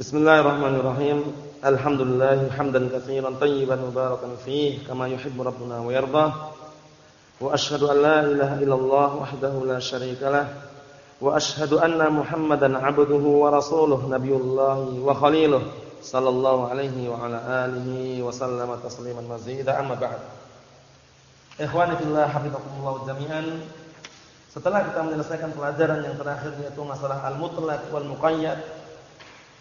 Bismillahirrahmanirrahim. Alhamdulillah hamdan katsiran tayyiban mubarakan fih kama yuhibbu rabbuna wa yarda. Wa asyhadu an la ilaha illallah wahdahu la syarikalah wa asyhadu anna Muhammadan 'abduhu wa rasuluh nabiyullah wa khaliluh sallallahu alaihi wa ala alihi wa sallama tasliman mazida amma ba'd. Ikhwani fillah hafizakumullah jami'an. Setelah kita menyelesaikan pelajaran yang terakhir yaitu masalah al-mutlaq wal muqayyad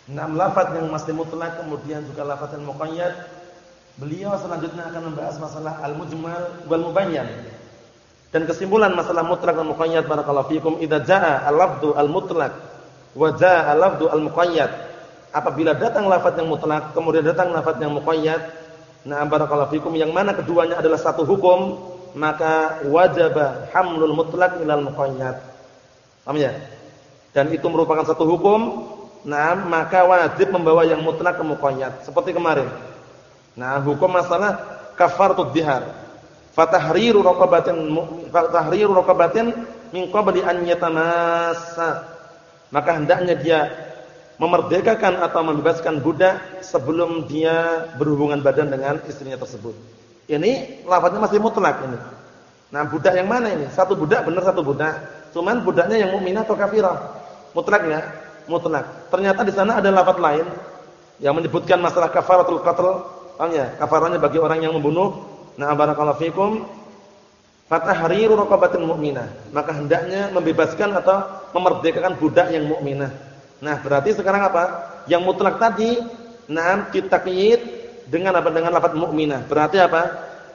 Enam lafaz yang masih mutlak kemudian juga lafaz yang muqayyad. Beliau selanjutnya akan membahas masalah al-mujmal wal mubayyan. Dan kesimpulan masalah mutlak dan muqayyad barakallahu fikum idza jaa al-lafdhu al-mutlak wa jaa al-lafdhu al-muqayyad. Apabila datang lafaz yang mutlak kemudian datang lafaz yang muqayyad, nah barakallahu fikum yang mana keduanya adalah satu hukum, maka wajib hamlul mutlak ilal muqayyad. Paham ya? Dan itu merupakan satu hukum Nah, maka wajib membawa yang mutlak ke muqayyad seperti kemarin. Nah, hukum masalah kafaratud dihar. Fatahriru raqabatin fatahriru raqabatin min qabli an yatamassa. Maka hendaknya dia memerdekakan atau membebaskan budak sebelum dia berhubungan badan dengan istrinya tersebut. Ini lafaznya masih mutlak ini. Nah, budak yang mana ini? Satu budak benar satu budak. Cuman budaknya yang mukminah atau kafirah? Mutlaknya mutlak. Ternyata di sana ada lafaz lain yang menyebutkan masalah kafaratul qatl. Paham ya? Kafarahnya bagi orang yang membunuh. Nah, barakallahu fikum. Fatahriru raqabatin mu'minah. Maka hendaknya membebaskan atau memerdekakan budak yang mukminah. Nah, berarti sekarang apa? Yang mutlak tadi nah ditakyid dengan apa? Dengan lafaz mukminah. Berarti apa?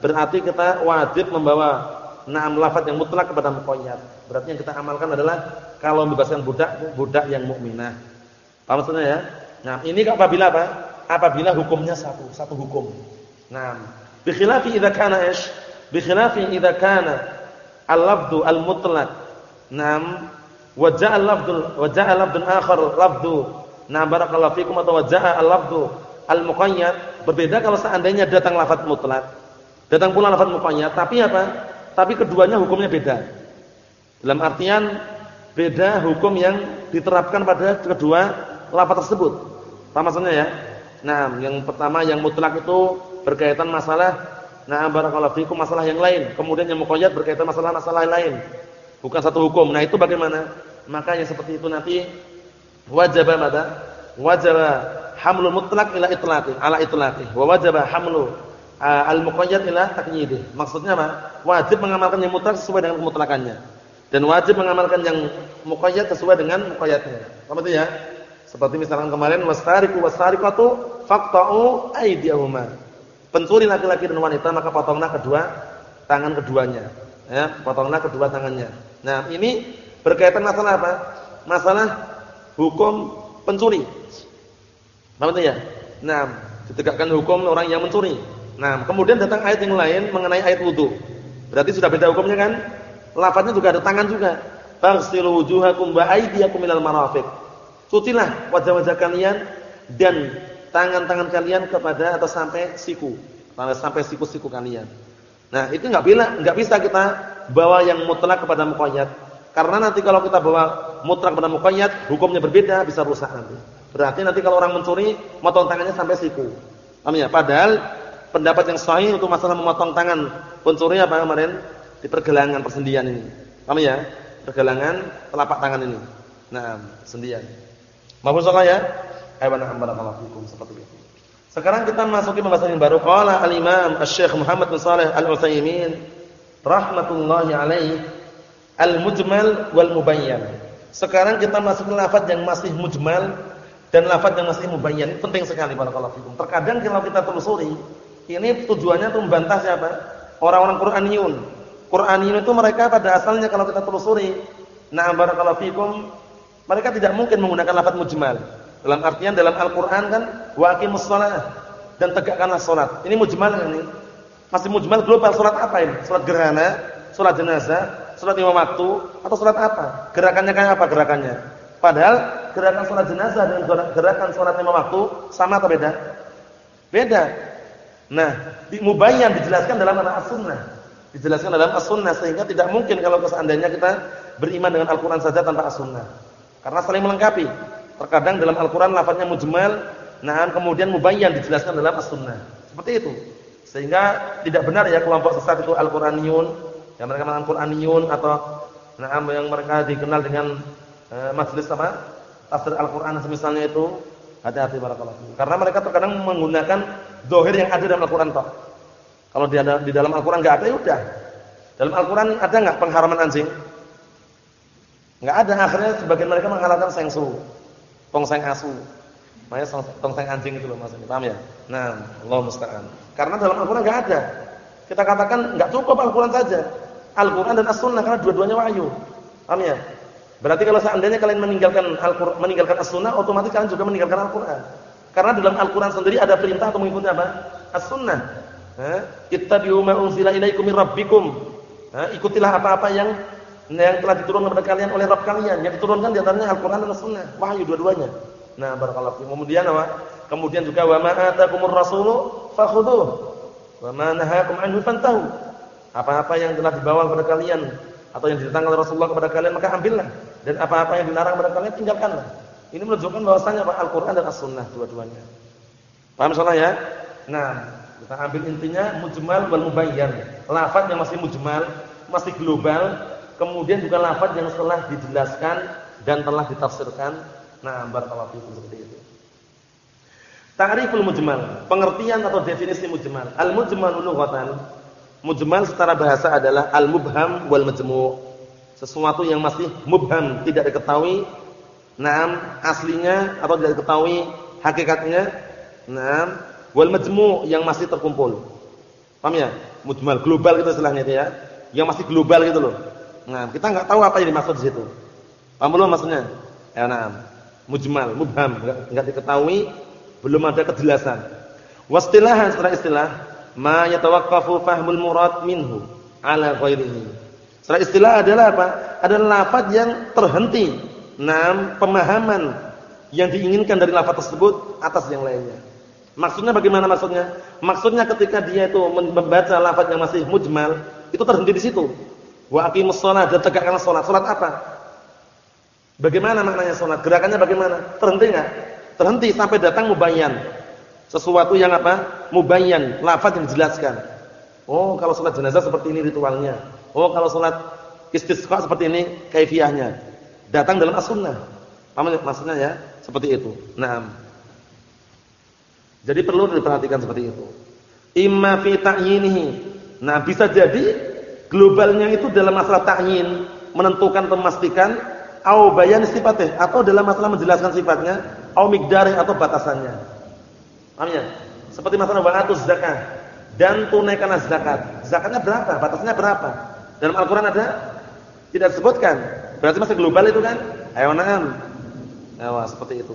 Berarti kita wajib membawa Naam lafaz yang mutlak kepada muqayyad. Berarti yang kita amalkan adalah kalau membebaskan budak budak yang mukminah. Paham maksudnya ya? Nah, ini apabila apa? Apabila hukumnya satu, satu hukum. Nah, bi khilafi idza kana ish? Bi khilafi idza kana al-lafdhu al-mutlaq. Naam, wa ja'a al-lafdhu wa ja'a akhar lafdhu. Nah, barakallahu fikum atau wa ja'a al-lafdhu al-muqayyad. Berbeda kalau seandainya datang lafaz mutlak. Datang pula lafaz muqayyad, tapi apa? Tapi keduanya hukumnya beda. Dalam artian beda hukum yang diterapkan pada kedua lafaz tersebut. Paham maksudnya ya? Nah, yang pertama yang mutlak itu berkaitan masalah nah barakallahu fikum masalah yang lain. Kemudian yang muqayyad berkaitan masalah-masalah lain. Bukan satu hukum. Nah, itu bagaimana? Maka yang seperti itu nanti wajib mada? Wajib hamlul mutlak ila itlaqi, ala itlaqi. Wa wajib hamlu al-muqayyad ila taqyidih. Maksudnya apa? Wajib mengamalkan yang mutlak sesuai dengan kemutlakannya. Dan wajib mengamalkan yang muqayyad sesuai dengan muqayyadnya. Paham ya? Seperti misalkan kemarin wastariqu wastariqatu faqta'u aydiyahuma. Pencuri laki-laki dan wanita maka potonglah kedua tangan keduanya. Ya, potonglah kedua tangannya. Nah, ini berkaitan masalah apa? Masalah hukum pencuri. Paham ya? Nah, ditegakkan hukum orang yang mencuri. Nah, kemudian datang ayat yang lain mengenai ayat wudu. Berarti sudah beda hukumnya kan? Lafaznya juga ada tangan juga. Faghsilu wujuhakum wa aydiyakum minal marafiq. Cucilah wajah-wajah kalian dan tangan-tangan kalian kepada atau sampai siku. Sampai siku-siku kalian. Nah, itu enggak bila enggak bisa kita bawa yang mutlak kepada muqayyad. Karena nanti kalau kita bawa mutlak kepada muqayyad, hukumnya berbeda, bisa rusak nanti. Berarti nanti kalau orang mencuri, motong tangannya sampai siku. Paham ya? Padahal pendapat yang sahih untuk masalah memotong tangan pencuri apa kemarin di pergelangan persendian ini. Paham ya? Pergelangan telapak tangan ini. Nah, sendian. Maafun salah ya? Ayo barakallahu fikum seperti itu. Sekarang kita masuki pembahasan yang baru. Qala al-Imam Asy-Syaikh Muhammad bin Shalih Al-Utsaimin rahmatullahi alaihi al-mujmal wal mubayyan. Sekarang kita masuk ke lafaz yang masih mujmal dan lafaz yang masih mubayyan. Penting sekali barakallahu fikum. Terkadang kalau kita telusuri ini tujuannya untuk membantah siapa? Orang-orang Qur'aniyun. Qur'aniyun itu mereka pada asalnya kalau kita telusuri, na'am barakallahu fikum, mereka tidak mungkin menggunakan lafaz mujmal. Dalam artian dalam Al-Qur'an kan wa aqimus dan tegakkanlah salat. Ini mujmal kan ini? Masih mujmal global salat apa ini? Salat gerhana, salat jenazah, salat lima waktu atau salat apa? Gerakannya kayak apa gerakannya? Padahal gerakan salat jenazah dan gerakan salat lima waktu sama atau beda? Beda. Nah, mubayyan dijelaskan dalam as-sunnah. Dijelaskan dalam as-sunnah sehingga tidak mungkin kalau seandainya kita beriman dengan Al-Qur'an saja tanpa as-sunnah. Karena saling melengkapi. Terkadang dalam Al-Qur'an lafadznya mujmal, nah kemudian mubayyan dijelaskan dalam As-Sunnah. Seperti itu. Sehingga tidak benar ya kelompok sesat itu Al-Qur'aniyun, yang mereka mengatakan Qur'aniyun atau nah yang mereka dikenal dengan eh, majelis apa? Tafsir Al-Qur'an semisalnya itu. Hati-hati barakallahu. Karena mereka terkadang menggunakan zahir yang ada dalam Al-Qur'an toh. Kalau di, di dalam Al-Qur'an enggak ada ya udah. Dalam Al-Qur'an ada enggak pengharaman anjing? Enggak ada. Akhirnya sebagian mereka menghalalkan sengsu, tongseng asu. Makanya tongseng anjing itu loh maksudnya. Paham ya? Nah, Allah musta'an. Karena dalam Al-Qur'an enggak ada. Kita katakan enggak cukup Al-Qur'an saja. Al-Qur'an dan As-Sunnah karena dua-duanya wahyu. Paham ya? Berarti kalau seandainya kalian meninggalkan Al-Qur'an, meninggalkan As-Sunnah, otomatis kalian juga meninggalkan Al-Qur'an. Karena dalam Al-Qur'an sendiri ada perintah untuk mengikuti apa? As-Sunnah. Ittabi'u ma unzila ilaikum mir rabbikum. Ikutilah apa-apa yang yang telah diturunkan kepada kalian oleh Rabb kalian. Yang diturunkan di antaranya Al-Qur'an dan As-Sunnah. Wahyu dua-duanya. Nah, barakallahu. Kemudian apa? Kemudian juga wa ma atakumur rasulu fakhudhuh. Wa ma nahakum anhu fantahu. Apa-apa yang telah dibawa kepada kalian atau yang oleh Rasulullah kepada kalian maka ambillah dan apa-apa yang dilarang kepada kalian tinggalkanlah. Ini menunjukkan bahwasanya Al-Qur'an dan As-Sunnah dua-duanya. Paham soalnya ya? Nah, kita ambil intinya mujmal wal mubayyan. Lafaz yang masih mujmal, masih global, kemudian juga lafaz yang telah dijelaskan dan telah ditafsirkan. Nah, barakallahu fiikum seperti itu. Ta'riful mujmal, pengertian atau definisi mujmal. Al-mujmal lughatan Mujmal secara bahasa adalah al-mubham wal majmu'. Sesuatu yang masih mubham, tidak diketahui naam aslinya atau tidak diketahui hakikatnya. Naam wal majmu' yang masih terkumpul. Paham ya? Mujmal global itu istilahnya itu ya. Yang masih global gitu loh. Nah, kita enggak tahu apa yang dimaksud di situ. Paham belum maksudnya? Ya, naam. Mujmal, mubham, enggak, diketahui, belum ada kejelasan. Wastilahan setelah istilah ma yatawaqqafu fahmul murad minhu ala ghairihi. Secara istilah adalah apa? Adalah lafaz yang terhenti nam pemahaman yang diinginkan dari lafaz tersebut atas yang lainnya. Maksudnya bagaimana maksudnya? Maksudnya ketika dia itu membaca lafaz yang masih mujmal, itu terhenti di situ. Wa aqimus shalah dan tegakkanlah salat. Salat apa? Bagaimana maknanya salat? Gerakannya bagaimana? Terhenti enggak? Terhenti sampai datang mubayyan. Sesuatu yang apa? Mubayyan, lafaz yang dijelaskan. Oh, kalau salat jenazah seperti ini ritualnya. Oh, kalau salat istisqa seperti ini kaifiahnya. Datang dalam as-sunnah. Paham maksudnya ya? Seperti itu. Naam. Jadi perlu diperhatikan seperti itu. Imma fi ta'yinihi. Nah, bisa jadi globalnya itu dalam masalah ta'yin, menentukan atau memastikan au bayan sifatnya atau dalam masalah menjelaskan sifatnya, au miqdarih atau batasannya. Paham ya? Seperti masalah wa'atuz zakat dan tunaikanlah zakat. Zakatnya berapa? Batasnya berapa? Dalam Al-Qur'an ada? Tidak disebutkan. Berarti masih global itu kan? Ayo na'am. Ayo, seperti itu.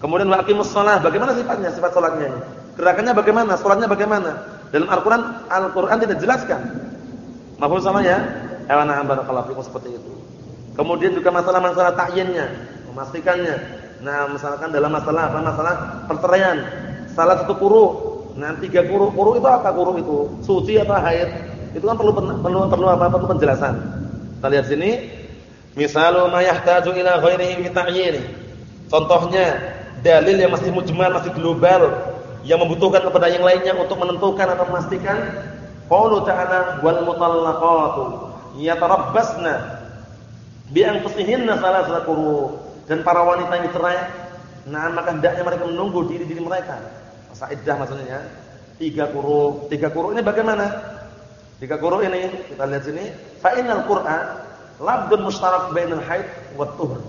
Kemudian waqimus shalah, bagaimana sifatnya? Sifat salatnya. Gerakannya bagaimana? Salatnya bagaimana? Dalam Al-Qur'an Al-Qur'an tidak jelaskan. Mahfuz sama ya? Ayo na'am barakallahu fikum seperti itu. Kemudian juga masalah-masalah ta'yinnya, memastikannya. Nah, misalkan dalam masalah apa? Masalah perceraian salah satu kuru. Nah, tiga kuru. Kuru itu apa kuru itu? Suci atau haid? Itu kan perlu perlu perlu apa? Perlu penjelasan. Kita lihat sini. Misalu ma yahtaju ila ghairihi min ta'yin. Contohnya dalil yang masih mujmal, masih global yang membutuhkan kepada yang lainnya untuk menentukan atau memastikan qaulu ta'ala wal mutallaqatu yatarabbasna bi anfusihinna salasata quru dan para wanita yang dicerai nah maka hendaknya mereka menunggu diri-diri mereka masa iddah maksudnya ya. Tiga kuru, tiga kuru ini bagaimana? Tiga kuru ini kita lihat sini, fa innal Qur'an labdun mustarak bainal haid wa tuhur.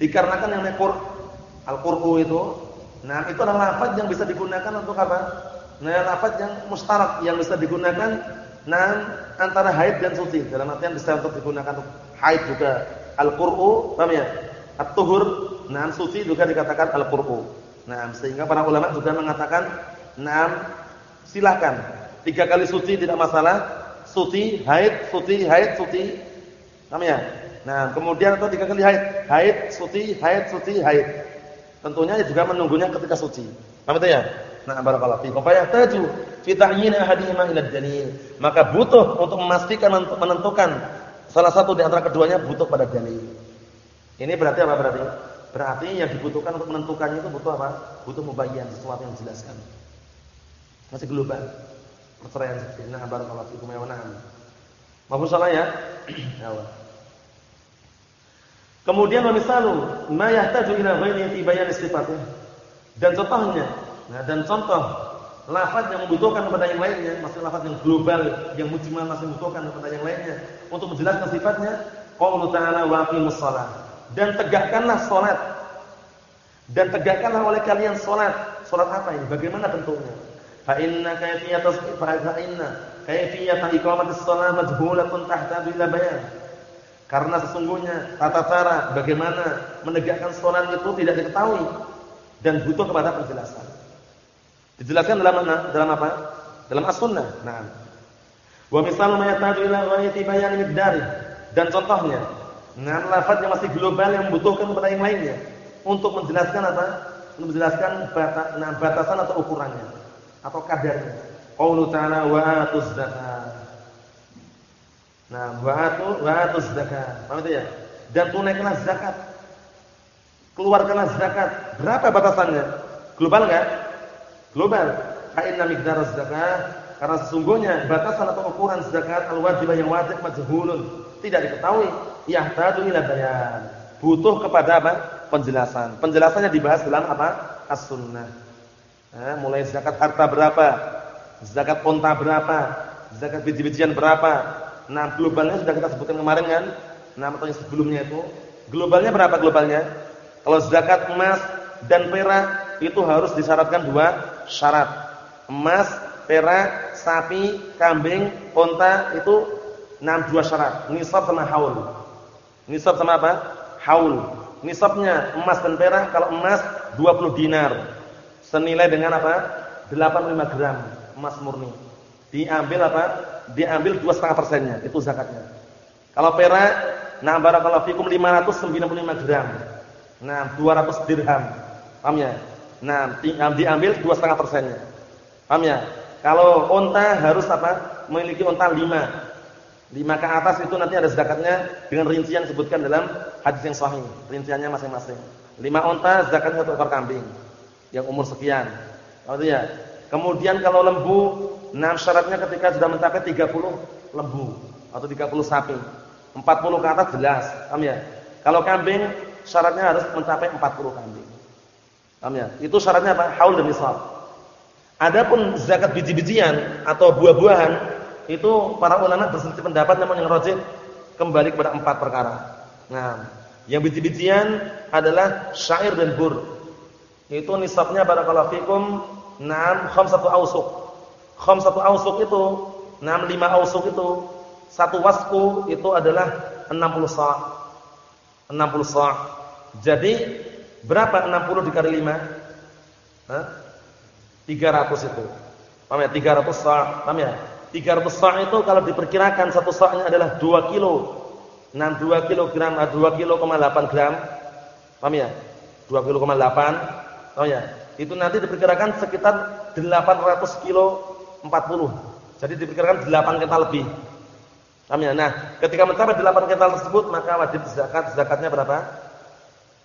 Dikarenakan yang nekur al-qur'u itu, nah itu adalah lafaz yang bisa digunakan untuk apa? Nah, lafaz yang mustarak yang bisa digunakan nah antara haid dan suci. Dalam artian bisa untuk digunakan untuk haid juga al-qur'u, paham ya? At-tuhur, nah suci juga dikatakan al-qur'u. Nah, sehingga para ulama juga mengatakan, "Naam, silakan. Tiga kali suci tidak masalah. Suci, haid, suci, haid, suci." Paham ya? Nah, kemudian atau tiga kali haid, haid, suci, haid, suci, haid. Tentunya juga menunggunya ketika suci. Paham itu ya? Nah, barakallahu fiikum. Fa yahtaju fi ta'yin ahadihima ila dalil. Maka butuh untuk memastikan menentukan salah satu di antara keduanya butuh pada dalil. Ini berarti apa berarti? Berarti yang dibutuhkan untuk menentukannya itu butuh apa? Butuh mubayyan, sesuatu yang dijelaskan. Masih global. Perceraian seperti nah barakallahu fikum ya na'am. Maafun salah ya? ya. Kemudian wa misalu ma yahtaju ila ghairi fi bayan sifatih. Dan contohnya, nah dan contoh lafaz yang membutuhkan kepada yang lainnya, maksud lafaz yang global yang mujmal masih membutuhkan kepada yang lainnya untuk menjelaskan sifatnya, qaulu ta'ala wa aqimus shalah. Dan tegakkanlah salat. Dan tegakkanlah oleh kalian salat. Salat apa ini? Bagaimana bentuknya? Fa inna kayfiyatas fa inna kayfiyat iqamatis shalah majhulatun tahtaju ila bayan. Karena sesungguhnya tata cara bagaimana menegakkan salat itu tidak diketahui dan butuh kepada penjelasan. Dijelaskan dalam mana? Dalam apa? Dalam as-sunnah. Nah. Wa misal ma yataju ila ghayati bayan miqdari. Dan contohnya, nah lafaz yang masih global yang membutuhkan kepada yang lainnya untuk menjelaskan apa? Untuk menjelaskan nah, batasan atau ukurannya atau kadarnya. Qaulu ta'ala wa zakat. Nah, wa atu wa atuz zakat. Paham itu ya? Dan tunaikanlah zakat. Keluarkanlah zakat. Berapa batasannya? Global enggak? Global. Fa inna miqdar zakat karena sesungguhnya batasan atau ukuran zakat al-wajibah yang wajib majhulun, tidak diketahui. Yahtadu ila bayan. Butuh kepada apa? Penjelasan. Penjelasannya dibahas dalam apa? As-sunnah. Nah, mulai zakat harta berapa? Zakat onta berapa? Zakat biji-bijian berapa? Nah, globalnya sudah kita sebutkan kemarin kan? Nah, atau yang sebelumnya itu. Globalnya berapa globalnya? Kalau zakat emas dan perak itu harus disyaratkan dua syarat. Emas, perak, sapi, kambing, onta itu enam dua syarat. Nisab sama haul. Nisab sama apa? Haul. Nisabnya emas dan perak kalau emas 20 dinar senilai dengan apa? 85 gram emas murni. Diambil apa? Diambil 2,5 persennya, itu zakatnya. Kalau perak, nah barakallahu fikum 595 gram. Nah, 200 dirham. Paham ya? Nah, diambil 2,5 persennya. Paham ya? Kalau onta harus apa? Memiliki onta 5. 5 ke atas itu nanti ada zakatnya dengan rincian sebutkan dalam hadis yang sahih. Rinciannya masing-masing. 5 onta zakatnya satu ekor kambing yang umur sekian. Oh ya. Kemudian kalau lembu, nah syaratnya ketika sudah mencapai 30 lembu atau 30 sapi. 40 ke atas jelas, paham ya? Kalau kambing syaratnya harus mencapai 40 kambing. Paham ya? Itu syaratnya apa? Haul dan nisab. Adapun zakat biji-bijian atau buah-buahan itu para ulama berselisih pendapat namun yang rajih kembali kepada empat perkara. Nah, yang biji-bijian adalah syair dan bur. Itu nisabnya barakallahu fikum enam khamsatu ausuk. Khamsatu ausuk itu enam lima ausuk itu satu wasku itu adalah 60 sa'. 60 sa'. Jadi berapa 60 dikali 5? Hah? 300 itu. Paham ya? 300 sa'. Paham ya? 300 sa' itu kalau diperkirakan satu sa'-nya adalah 2 kilo. 62 kilogram, 2 kilo, 8 gram. Paham ya? 2 kilo, 8 Oh ya, itu nanti diperkirakan sekitar 800 kilo 40. Jadi diperkirakan 8 kental lebih. Paham ya? Nah, ketika mencapai 8 kental tersebut maka wajib zakat. Zakatnya berapa?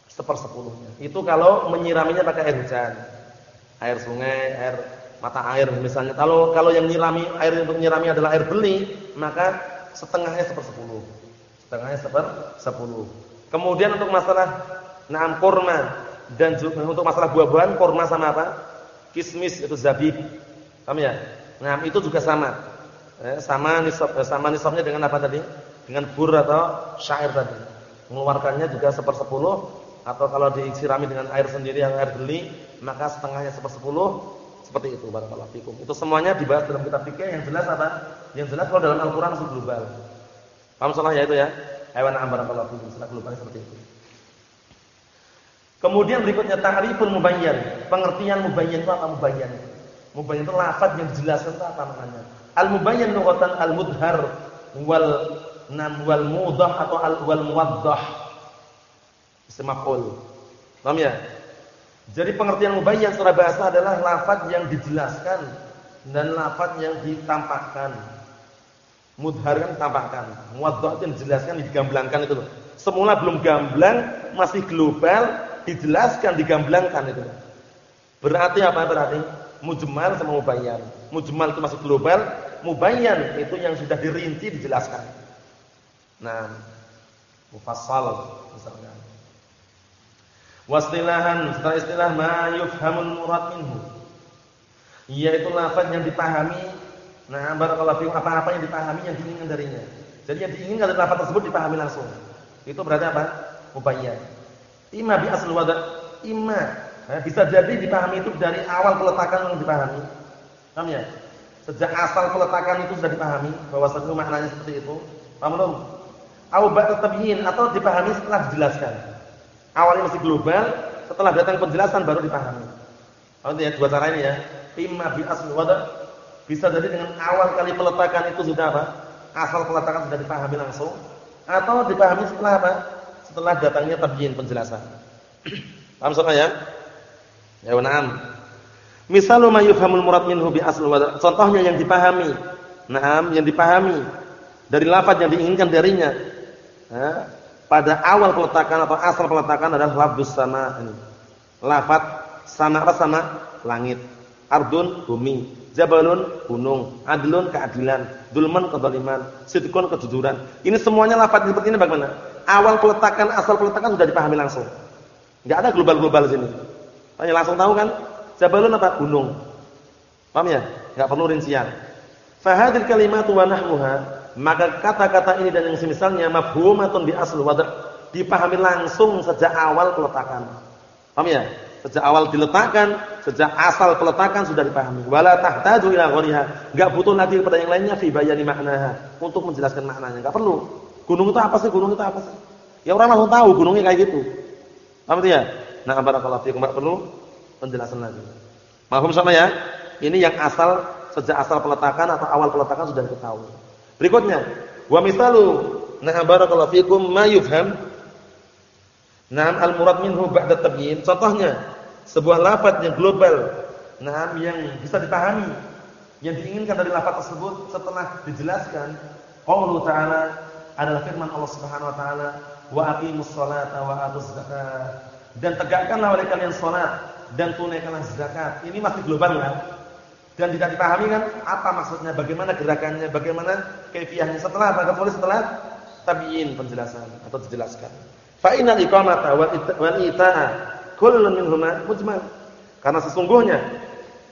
Sepersepuluhnya. Itu kalau menyiraminya pakai air hujan. Air sungai, air mata air misalnya. Kalau kalau yang nyirami air untuk nyirami adalah air beli, maka setengahnya sepersepuluh. Setengahnya sepersepuluh. Kemudian untuk masalah naam kurma dan untuk masalah buah-buahan kurma sama apa? Kismis itu zabib. Paham ya? Nah, itu juga sama. Eh, sama nisab eh, sama nisabnya dengan apa tadi? Dengan bur atau syair tadi. Mengeluarkannya juga sepersepuluh atau kalau disirami dengan air sendiri yang air beli, maka setengahnya sepersepuluh seperti itu barakallahu fikum. Itu semuanya dibahas dalam kitab fikih yang jelas apa? Yang jelas kalau dalam Al-Qur'an itu global. Paham salah ya itu ya? Hewan ambar barakallahu fikum, secara global seperti itu. Kemudian berikutnya ta'riful mubayyan. Pengertian mubayyan itu apa mubayyan? Mubayyan itu lafaz yang dijelaskan itu apa maknanya? Al mubayyan lughatan al mudhar wal nam wal mudah atau al wal muwaddah. Semapul. Paham ya? Jadi pengertian mubayyan secara bahasa adalah lafaz yang dijelaskan dan lafaz yang ditampakkan. Mudhar kan tampakkan, muwaddah itu dijelaskan, digamblangkan itu Semula belum gamblang, masih global, dijelaskan, digamblangkan itu. Berarti apa berarti? Mujmal sama mubayyan. Mujmal itu masuk global, mubayyan itu yang sudah dirinci dijelaskan. Nah, mufassal misalnya. Wastilahan, setelah istilah ma yufhamul murad minhu. Yaitu lafaz yang dipahami, nah barakallahu fiikum apa-apa yang dipahami yang diinginkan darinya. Jadi yang diinginkan dari lafaz tersebut dipahami langsung. Itu berarti apa? Mubayyan. Ima bi asl wada, ima nah, bisa jadi dipahami itu dari awal peletakan yang dipahami. Paham ya? Sejak asal peletakan itu sudah dipahami bahwa satu maknanya seperti itu. Paham belum? Au ba'da tabyin atau dipahami setelah dijelaskan. Awalnya masih global, setelah datang penjelasan baru dipahami. Paham ya? Dua cara ini ya. Imma bi asl wada bisa jadi dengan awal kali peletakan itu sudah apa? Asal peletakan sudah dipahami langsung atau dipahami setelah apa? Setelah datangnya tabyin penjelasan. Paham soalnya ya? Ya, na'am. Misalu ma yufhamul murad minhu bi asl wada. Contohnya yang dipahami. Naam, yang dipahami dari lafaz yang diinginkan darinya pada awal peletakan atau asal peletakan adalah lafzus sama ini. Lafaz sama apa sama? Langit. Ardun bumi, jabalun gunung, adlun keadilan, dulman kezaliman, sidqun kejujuran. Ini semuanya lafaz seperti ini bagaimana? Awal peletakan, asal peletakan sudah dipahami langsung. Enggak ada global-global sini. Tanya langsung tahu kan? Jabalun apa? Gunung. Paham ya? Enggak perlu rincian. Fahadil kalimatu wa nahmuha maka kata-kata ini dan yang semisalnya mafhumatun bi asl wad' dipahami langsung sejak awal peletakan. Paham ya? Sejak awal diletakkan, sejak asal peletakan sudah dipahami. Wala tahtaju ila ghariha. Enggak butuh lagi kepada yang lainnya fi bayani maknaha untuk menjelaskan maknanya. Enggak perlu. Gunung itu apa sih? Gunung itu apa sih? Ya orang langsung tahu gunungnya kayak gitu. Paham ya? Nah, barakallahu fiikum. Enggak perlu penjelasan lagi. Mahum sama ya? Ini yang asal sejak asal peletakan atau awal peletakan sudah diketahui. Berikutnya, wa misalu nah barakallahu fikum ma yufham Naam al-murad minhu ba'da tabyin. Contohnya, sebuah lafaz yang global, naam yang bisa dipahami, yang diinginkan dari lafaz tersebut setelah dijelaskan, qaulu ta'ala adalah firman Allah Subhanahu wa taala, wa aqimus salata wa atuz zakat. Dan tegakkanlah oleh kalian salat dan tunaikanlah zakat. Ini masih global kan? dan tidak dipahami kan apa maksudnya, bagaimana gerakannya, bagaimana kaifiahnya setelah apa kecuali setelah tabiin penjelasan atau dijelaskan. Fa innal iqamata wal ita'a kullun minhuma mujmal. Karena sesungguhnya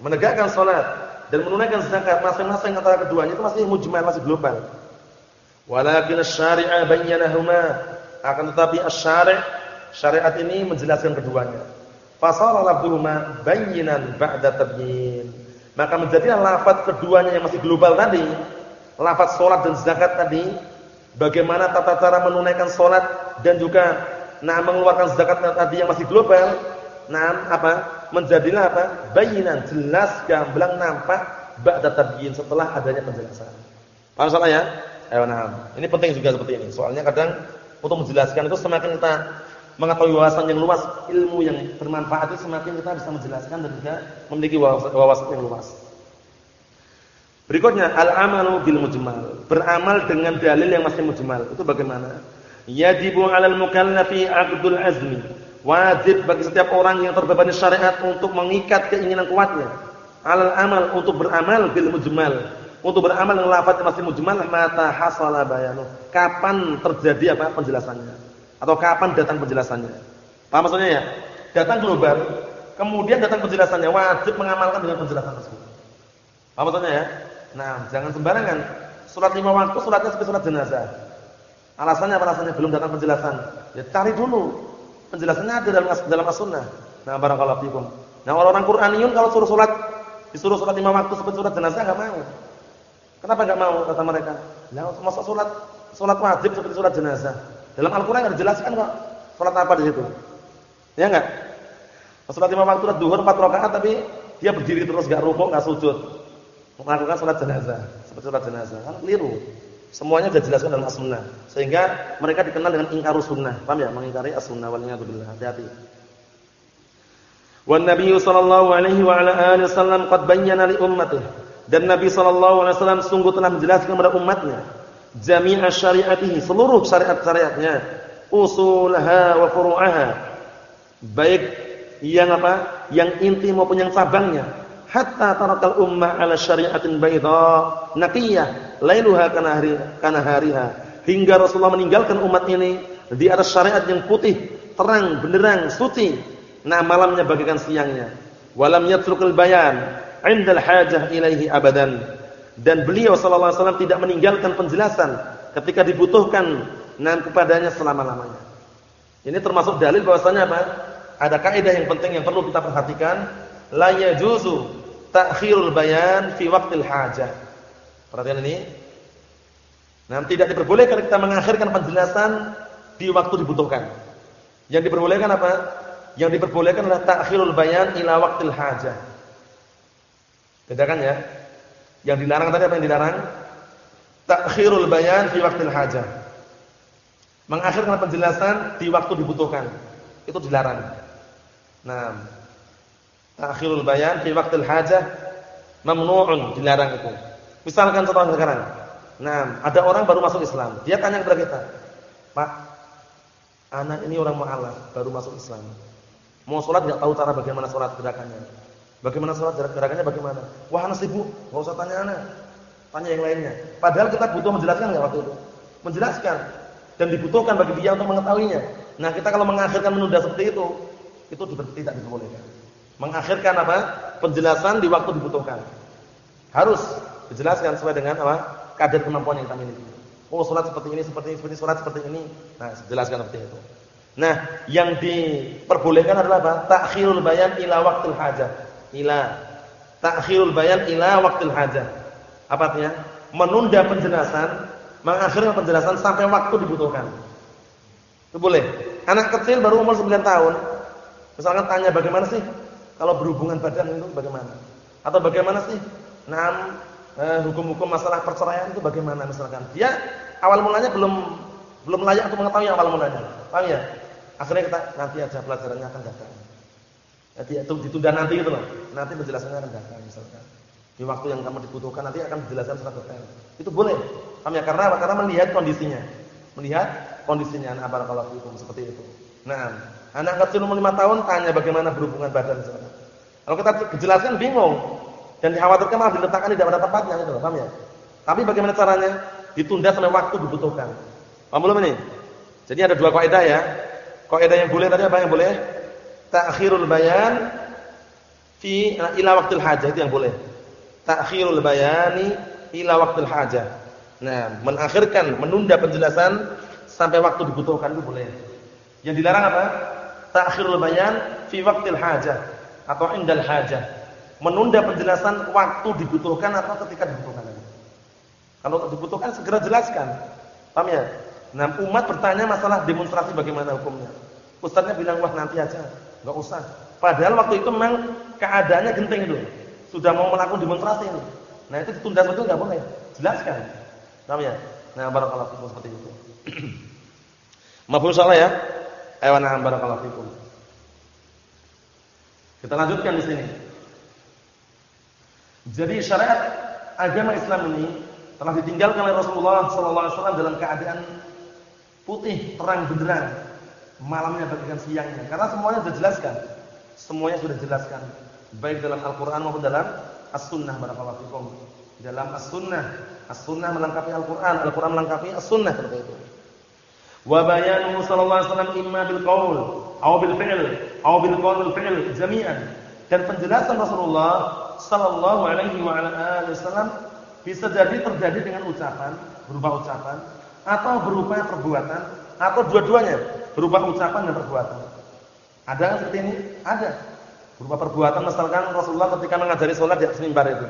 menegakkan salat dan menunaikan zakat masing-masing antara keduanya itu masih mujmal, masih global. Walakin asy-syari'a bayyanahuma akan tetapi asy-syari' syariat ini menjelaskan keduanya. Fasara lafdhuhuma bayyinan ba'da tabyin. Maka menjadilah lafaz keduanya yang masih global tadi, lafaz salat dan zakat tadi, bagaimana tata cara menunaikan salat dan juga nah mengeluarkan zakat tadi yang masih global, nah apa? Menjadilah apa? Bayinan, jelas, gamblang, nampak ba'da tabyin setelah adanya penjelasan. Paham salah ya? Ayo nah. Ini penting juga seperti ini. Soalnya kadang untuk menjelaskan itu semakin kita mengetahui wawasan yang luas, ilmu yang bermanfaat itu semakin kita bisa menjelaskan dan juga memiliki wawasan yang luas. Berikutnya al-amalu bil mujmal. Beramal dengan dalil yang masih mujmal. Itu bagaimana? Yajibu 'alal mukallafi 'aqdul azmi. Wajib bagi setiap orang yang terbebani syariat untuk mengikat keinginan kuatnya. Alal amal untuk beramal bil mujmal. Untuk beramal dengan lafaz yang masih mujmal mata hasala bayanu. Kapan terjadi apa penjelasannya? Atau kapan datang penjelasannya? Paham maksudnya ya? Datang global, kemudian datang penjelasannya, wajib mengamalkan dengan penjelasan tersebut. Paham maksudnya ya? Nah, jangan sembarangan. Surat lima waktu suratnya seperti surat jenazah. Alasannya apa alasannya? Belum datang penjelasan. Ya cari dulu. Penjelasannya ada dalam dalam as-sunnah. Nah, barakallahu fikum. Nah, orang-orang Qur'aniyun kalau suruh salat disuruh salat lima waktu seperti surat jenazah enggak mau. Kenapa enggak mau kata mereka? Lah, masa salat salat wajib seperti surat jenazah. Dalam Al-Qur'an enggak dijelaskan kok salat apa di situ. Ya enggak? Salat lima waktu zuhur 4 rakaat tapi dia berdiri terus enggak rukuk, enggak sujud. Melakukan salat jenazah, seperti salat jenazah. Kan keliru. Semuanya sudah dijelaskan dalam as-sunnah. Sehingga mereka dikenal dengan ingkarus sunnah. Paham ya? Mengingkari as-sunnah wal billah. Hati-hati. Wan Nabi sallallahu alaihi wa ala alihi wasallam qad bayyana li ummatihi. Dan Nabi sallallahu alaihi wasallam sungguh telah menjelaskan kepada umatnya jami'a syariatihi, seluruh syariat-syariatnya, usulha wa furu'aha. Baik yang apa? Yang inti maupun yang cabangnya. Hatta tarakal ummah ala syari'atin bayda naqiyah lailuha kana hari kana hariha. Hingga Rasulullah meninggalkan umat ini di atas syariat yang putih, terang, benderang, suci. Nah, malamnya bagikan siangnya. Walam yatrukul bayan 'indal hajah ilaihi abadan. Dan beliau sallallahu alaihi wasallam tidak meninggalkan penjelasan ketika dibutuhkan nan kepadanya selama-lamanya. Ini termasuk dalil bahwasanya apa? Ada kaidah yang penting yang perlu kita perhatikan, la yajuzu ta'khirul bayan fi waqtil hajah. Perhatian ini. Nah, tidak diperbolehkan kita mengakhirkan penjelasan di waktu dibutuhkan. Yang diperbolehkan apa? Yang diperbolehkan adalah ta'khirul bayan ila waqtil hajah. Bedakan ya. Yang dilarang tadi apa yang dilarang? Ta'khirul bayan fi waqtil hajah. Mengakhirkan penjelasan di waktu dibutuhkan. Itu dilarang. Nah, ta'khirul bayan fi waqtil hajah mamnu'un, dilarang itu. Misalkan contoh sekarang. Nah, ada orang baru masuk Islam. Dia tanya kepada kita, "Pak, anak ini orang mu'alaf, baru masuk Islam. Mau sholat enggak tahu cara bagaimana sholat gerakannya. Bagaimana sholat gerakannya bagaimana? Wah, anak sibuk, enggak usah tanya anak. Tanya yang lainnya. Padahal kita butuh menjelaskan enggak waktu itu? Menjelaskan dan dibutuhkan bagi dia untuk mengetahuinya. Nah, kita kalau mengakhirkan menunda seperti itu, itu tidak diperbolehkan. Mengakhirkan apa? Penjelasan di waktu dibutuhkan. Harus dijelaskan sesuai dengan apa? kadar kemampuan yang kita miliki. Oh, salat seperti ini, seperti ini, seperti salat seperti ini. Nah, jelaskan seperti itu. Nah, yang diperbolehkan adalah apa? Takhirul bayan ila waqtil hajah. Ila takhirul bayan ila waqtil hajah. Apa artinya? Menunda penjelasan, mengakhirkan penjelasan sampai waktu dibutuhkan. Itu boleh. Anak kecil baru umur 9 tahun, misalkan tanya bagaimana sih kalau berhubungan badan itu bagaimana? Atau bagaimana sih nam eh, hukum-hukum masalah perceraian itu bagaimana misalkan? Dia awal mulanya belum belum layak untuk mengetahui awal mulanya. Paham ya? Akhirnya kita nanti aja pelajarannya akan datang. Jadi itu ditunda nanti gitu loh. Nanti penjelasannya akan datang misalkan. Di waktu yang kamu dibutuhkan nanti akan dijelaskan secara detail. Itu boleh. Paham ya? Karena apa? Karena melihat kondisinya. Melihat kondisinya anak barakallahu fikum seperti itu. Nah, anak kecil umur 5 tahun tanya bagaimana berhubungan badan misalkan. Kalau kita jelaskan bingung dan dikhawatirkan malah diletakkan di pada tempatnya gitu loh, paham ya? Tapi bagaimana caranya? Ditunda sampai waktu dibutuhkan. Paham belum ini? Jadi ada dua kaidah ya. Kaidah yang boleh tadi apa yang boleh? Ta'khirul bayan fi ila waqtil hajah itu yang boleh. Ta'khirul bayani ila waqtil hajah. Nah, mengakhirkan, menunda penjelasan sampai waktu dibutuhkan itu boleh. Yang dilarang apa? Ta'khirul bayan fi waqtil hajah atau indal hajah. Menunda penjelasan waktu dibutuhkan atau ketika dibutuhkan. Kalau dibutuhkan segera jelaskan. Paham ya? Nah, umat bertanya masalah demonstrasi bagaimana hukumnya. Ustaznya bilang, wah nanti aja, nggak usah. Padahal waktu itu memang keadaannya genting itu. Sudah mau melakukan demonstrasi ini. Nah itu ditunda seperti itu nggak boleh. Jelaskan. Paham ya? Nah, barakallahu fikum seperti itu. Mafhum salah ya? Ayo na'am barakallahu fikum. Kita lanjutkan di sini. Jadi syariat agama Islam ini telah ditinggalkan oleh Rasulullah sallallahu alaihi wasallam dalam keadaan putih, terang benderang. Malamnya bagikan siangnya. Karena semuanya sudah jelaskan. Semuanya sudah jelaskan. Baik dalam Al-Qur'an maupun dalam As-Sunnah barakallahu fikum. Dalam As-Sunnah, As-Sunnah melengkapi Al-Qur'an, Al-Qur'an melengkapi As-Sunnah seperti itu. Wa bayanuhu sallallahu alaihi wasallam imma bil qaul aw bil fi'l aw bil qaul wal fi'l jami'an. Dan penjelasan Rasulullah sallallahu alaihi wa ala alihi wasallam bisa jadi terjadi dengan ucapan, berupa ucapan atau berupa perbuatan atau dua-duanya berupa ucapan dan perbuatan. Ada yang seperti ini? Ada. Berupa perbuatan misalkan Rasulullah ketika mengajari sholat di atas mimbar itu.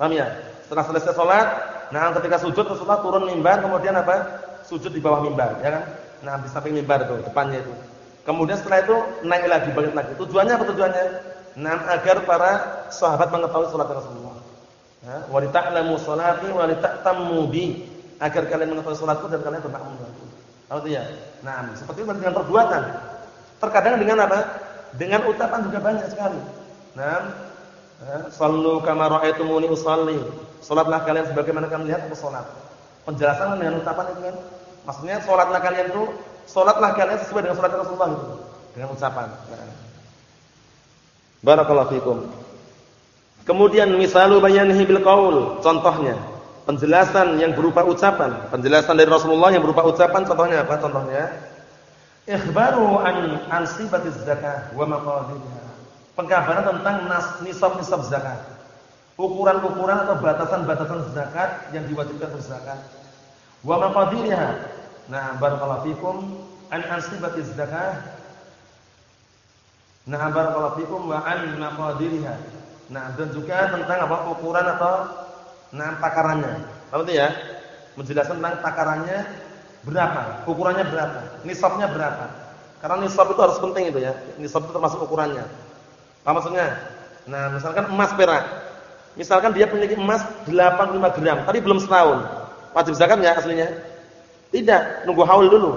Paham ya? Setelah selesai sholat, nah ketika sujud Rasulullah turun mimbar kemudian apa? Sujud di bawah mimbar, ya kan? Nah, di samping mimbar itu, depannya itu. Kemudian setelah itu naik lagi, bangkit lagi. Tujuannya apa tujuannya? Nah, agar para sahabat mengetahui sholat Rasulullah. Ya, wa lita'lamu sholati wa lita'tammu bi agar kalian mengetahui salatku dan kalian bermakmum denganku. Tahu ya? Nah, seperti itu dengan perbuatan. Terkadang dengan apa? Dengan ucapan juga banyak sekali. Nah, sallu kama ra'aitumuni usalli. Salatlah kalian sebagaimana kalian lihat aku salat. Penjelasan dengan ucapan itu kan. Maksudnya salatlah kalian itu salatlah kalian sesuai dengan salat Rasulullah itu. dengan ucapan. Nah. Barakallahu fikum. Kemudian misalu bayanihi bil qaul, contohnya penjelasan yang berupa ucapan, penjelasan dari Rasulullah yang berupa ucapan contohnya apa? Contohnya ikhbaru an ansibatiz zakah wa maqadirha. Pengkabaran tentang nisab-nisab zakat. Ukuran-ukuran atau batasan-batasan zakat yang diwajibkan untuk zakat. Wa maqadirha. Nah, barakallahu fikum an ansibatiz zakah. Nah, barakallahu fikum wa an maqadirha. Nah, dan juga tentang apa ukuran atau nah takarannya. Paham ya? Menjelaskan tentang takarannya berapa, ukurannya berapa, nisabnya berapa. Karena nisab itu harus penting itu ya. Nisab itu termasuk ukurannya. Apa maksudnya? Nah, misalkan emas perak. Misalkan dia memiliki emas 85 gram, tapi belum setahun. Wajib zakat ya aslinya? Tidak, nunggu haul dulu.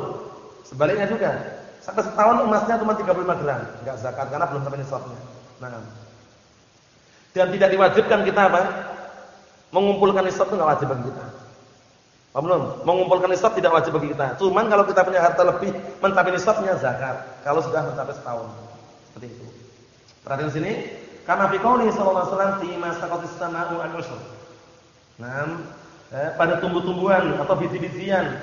Sebaliknya juga. Sampai setahun emasnya cuma 35 gram, enggak zakat karena belum sampai nisabnya. Nah, dan tidak diwajibkan kita apa? Mengumpulkan nisab itu enggak wajib bagi kita. Paham? Mengumpulkan nisab tidak wajib bagi kita. Cuman kalau kita punya harta lebih mencapai nisabnya zakat. Kalau sudah mencapai setahun. Seperti itu. Perhatian sini, karena fi qouli sallallahu alaihi wasallam fi masaqatis sama'u al-ushr. Nah, eh, pada tumbuh-tumbuhan atau biji-bijian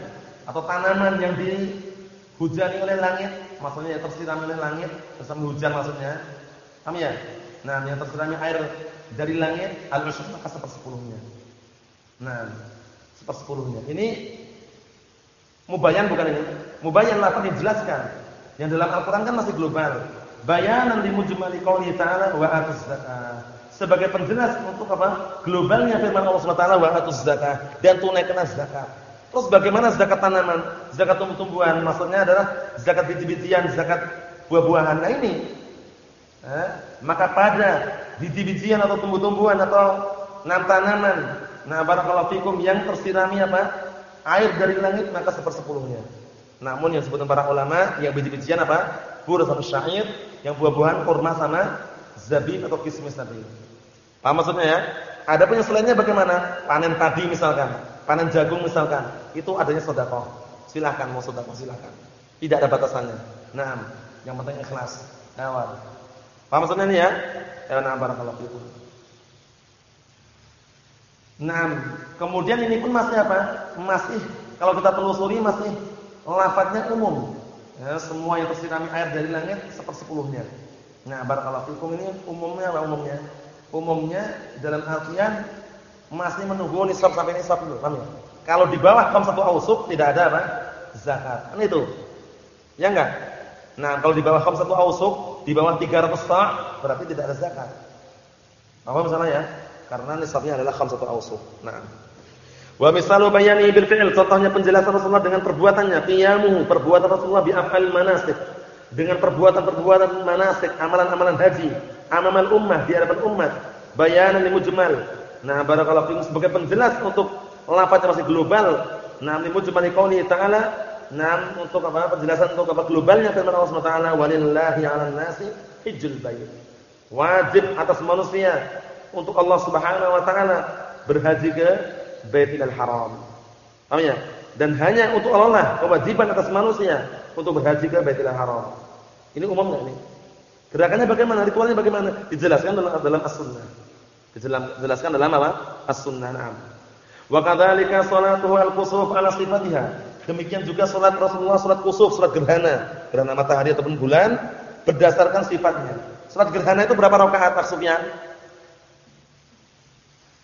atau tanaman yang dihujani oleh langit, maksudnya ya tersiram oleh langit, bersama hujan maksudnya. Paham ya? Nah, yang tersiramnya air dari langit al-ushr maka sepersepuluhnya. Nah, sepersepuluhnya. Ini mubayan bukan ini? Mubayan apa dijelaskan. Yang dalam Al-Qur'an kan masih global. Bayanan li mujmali qouli ta'ala wa atuz. Sebagai penjelas untuk apa? Globalnya firman Allah Subhanahu wa taala wa zakah dan tunaikan zakat. Terus bagaimana zakat tanaman? Zakat tumbuh-tumbuhan maksudnya adalah zakat biji-bijian, zakat buah-buahan. Nah ini eh, maka pada biji-bijian atau tumbuh-tumbuhan atau tanaman nah barakallahu fikum yang tersirami apa? Air dari langit maka sepersepuluhnya. Namun yang sebutan para ulama yang biji-bijian apa? Bur sama syair yang buah-buahan kurma sama zabib atau kismis tadi. Paham maksudnya ya? Ada pun yang selainnya bagaimana? Panen padi misalkan panen jagung misalkan. Itu adanya sedekah silahkan mau sedekah silahkan tidak ada batasannya. Nah yang penting ikhlas. Awal Paham maksudnya ini ya? Ya nah barakallahu fikum. Nah, kemudian ini pun masih apa? Masih kalau kita telusuri masih lafadznya umum. Ya, semua yang tersirami air dari langit sepersepuluhnya. Nah, barakallahu fikum ini umumnya apa umumnya? Umumnya dalam artian masih menunggu nisab sampai nisab dulu, paham ya? Kalau di bawah kam satu ausuk tidak ada apa? Zakat. Kan itu. Ya enggak? Nah, kalau di bawah kam satu ausuk di bawah 300 sa' berarti tidak ada zakat. Apa misalnya ya? Karena nisabnya adalah khamsatu awsuq. Nah. Wa misalu bayani bil fi'l, contohnya penjelasan Rasulullah dengan perbuatannya, qiyamuhu, perbuatan Rasulullah bi af'al manasik. Dengan perbuatan-perbuatan manasik, amalan-amalan haji, amalan ummah di hadapan umat, bayanan li mujmal. Nah, barakallahu fikum sebagai penjelas untuk lafaz yang masih global. Nah, li mujmal qauli ta'ala Nah, untuk apa? Penjelasan untuk apa globalnya firman Allah Subhanahu wa taala, "Walillahi 'alan nasi hajjul bait." Wajib atas manusia untuk Allah Subhanahu wa taala berhaji ke Baitul Haram. Paham ya? Dan hanya untuk Allah lah kewajiban atas manusia untuk berhaji ke Baitul Haram. Ini umum enggak ini? Gerakannya bagaimana? Ritualnya bagaimana? Dijelaskan dalam dalam As-Sunnah. Dijelaskan dalam apa? As-Sunnah. Wa kadzalika salatuhu al-kusuf ala sifatiha. Demikian juga salat Rasulullah salat kusuf, salat gerhana, gerhana matahari ataupun bulan berdasarkan sifatnya. Salat gerhana itu berapa rakaat maksudnya?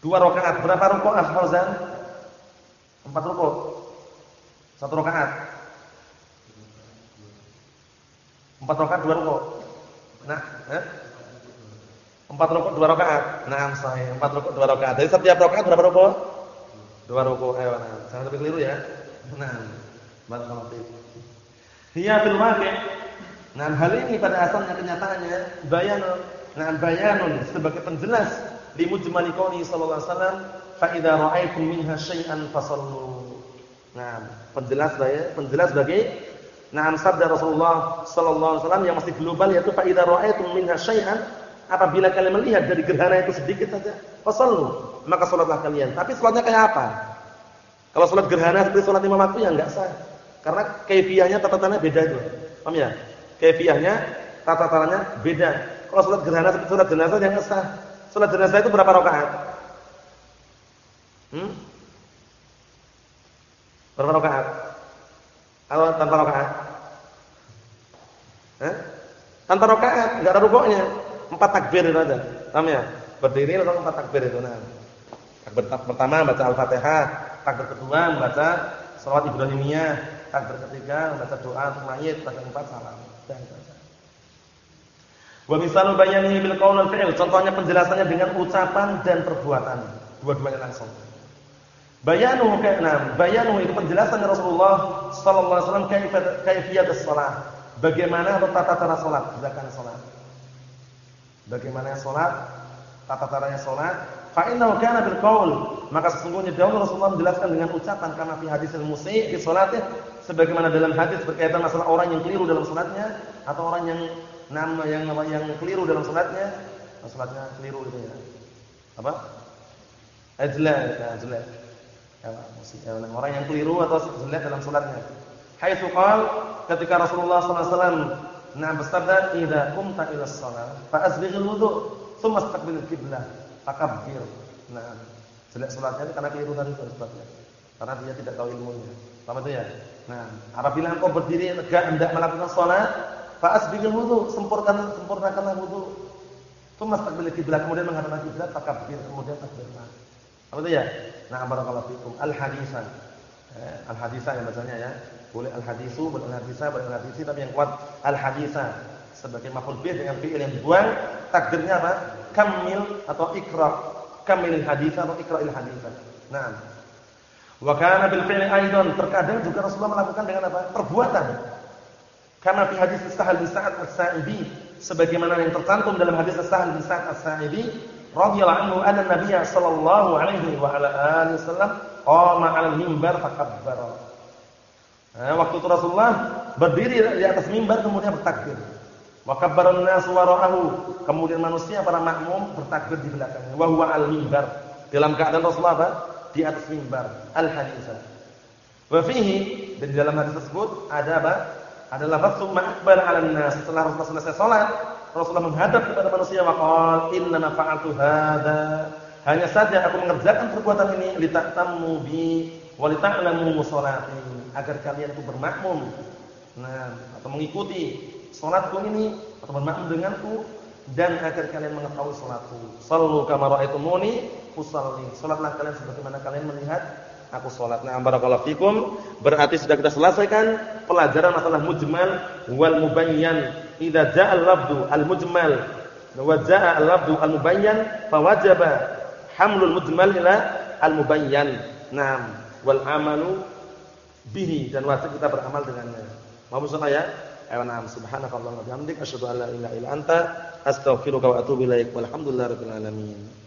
Dua rakaat. Berapa rakaat Fauzan? Empat rakaat. Satu rakaat. Empat rakaat dua rakaat. Nah, eh? Empat rakaat dua rakaat. Nah, saya empat rakaat dua rakaat. Jadi setiap rakaat berapa rakaat? Dua rakaat. Ayo, nah. Jangan sampai keliru ya. Nah, barakallahu fiik. Hiya fil waqi'. Nah, hal ini pada asalnya kenyataannya bayanun. Nah, bayanun sebagai penjelas di mujmali qouli sallallahu alaihi wasallam, fa idza ra'aytum minha syai'an fasallu. Nah, penjelas ya, penjelas bagi Nah, sabda Rasulullah sallallahu alaihi wasallam yang masih global yaitu fa idza ra'aytum minha syai'an apabila kalian melihat dari gerhana itu sedikit saja, fasallu, maka salatlah kalian. Tapi salatnya kayak apa? Kalau sholat gerhana seperti sholat lima waktu ya enggak sah. Karena kaifiahnya tatatannya beda itu. Paham ya? Kaifiahnya, tata caranya beda. Kalau salat gerhana seperti salat jenazah yang sah. Salat jenazah itu berapa rakaat? Hmm? Berapa rakaat? Kalau tanpa rakaat? Hah? Tanpa rakaat, enggak ada rukuknya. Empat takbir itu aja. Paham ya? Berdiri langsung empat takbir itu nah. Takbir pertama baca Al-Fatihah, takbir kedua membaca Salawat Ibrahimiyah, takbir ketiga membaca doa untuk mayit, takbir keempat salam. Dan Wa misalu bayanihi bil qaul wal fi'l. Contohnya penjelasannya dengan ucapan dan perbuatan. Dua-duanya langsung. Bayanu keenam, bayanu itu penjelasan Rasulullah sallallahu alaihi wasallam kaifiyat shalah. Bagaimana tata cara salat, gerakan salat. Bagaimana salat, tata caranya salat, fa innahu kana bil qaul. Maka sesungguhnya dahulu Rasulullah menjelaskan dengan ucapan karena fi hadisil musyi' fi salatih sebagaimana dalam hadis berkaitan masalah orang yang keliru dalam salatnya atau orang yang nama yang nama yang keliru dalam salatnya, salatnya keliru itu ya. Apa? Ajla, ya, ajla. Ya, ya, orang yang keliru atau jelek dalam salatnya. Haitsu qal ketika Rasulullah sallallahu alaihi wasallam nah bersabda, "Idza qumta ila shalah fa asbighil wudu, tsumma istaqbil qiblah, fakabbir." Nah, jelek salatnya karena keliru tadi sebabnya. Karena dia tidak tahu ilmunya. Paham itu ya? Nah, apabila engkau berdiri tegak hendak melakukan salat, fa asbighil wudu, sempurnakan sempurnakanlah wudu. Tsumma istaqbil qiblah, kemudian menghadap kiblat, fakabbir, kemudian takbirlah. Apa itu ya? Nah, barakallahu fikum. Al-hadisan. Eh, al-hadisa yang bacanya ya. Boleh al-hadisu, boleh al-hadisa, boleh al-hadisi, tapi yang kuat al-hadisa sebagai maf'ul bih dengan fi'il yang dibuang, takdirnya apa? Kamil atau ikra. Kamilil hadisa atau ikra'il hadisa. Nah. Wa kana bil fi'li aidan, terkadang juga Rasulullah melakukan dengan apa? Perbuatan. Karena fi hadis Sahal bin Sa'ad As-Sa'idi sebagaimana yang tercantum dalam hadis Sahal bin Sa'ad As-Sa'idi radhiyallahu anhu anna sallallahu alaihi wasallam qama 'ala fakabbara. Nah, waktu itu Rasulullah berdiri di atas mimbar kemudian bertakbir. Wa nas wara'ahu. Kemudian manusia para makmum bertakbir di belakangnya. Wa huwa al-mimbar. Dalam keadaan Rasulullah apa? Di atas mimbar. Al-hadits. Wa fihi dan di dalam hadis tersebut ada apa? Ada lafaz summa akbar 'ala nas. Setelah Rasulullah selesai salat, Rasulullah menghadap kepada manusia wa qala inna nafa'atu hadza. Hanya saja aku mengerjakan perbuatan ini litaqtamu bi wa lita'lamu musallati agar kalian itu bermakmum. Nah, atau mengikuti salatku ini atau bermakmum denganku dan agar kalian mengetahui salatku. Sallu kama raaitumuni usalli. Salatlah kalian sebagaimana kalian melihat aku salat. Nah, barakallahu fikum. Berarti sudah kita selesaikan pelajaran masalah mujmal wal mubayyan. Idza ja'a al-lafdhu al-mujmal wa ja'a al-lafdhu al-mubayyan fawajaba hamlul mujmal ila al-mubayyan. Naam, wal amalu bihi dan wajib kita beramal dengannya. Mau sama ya? Ayo na'am subhanakallahumma wa bihamdika asyhadu an la ilaha illa anta astaghfiruka wa atubu ilaik. Walhamdulillahirabbil alamin.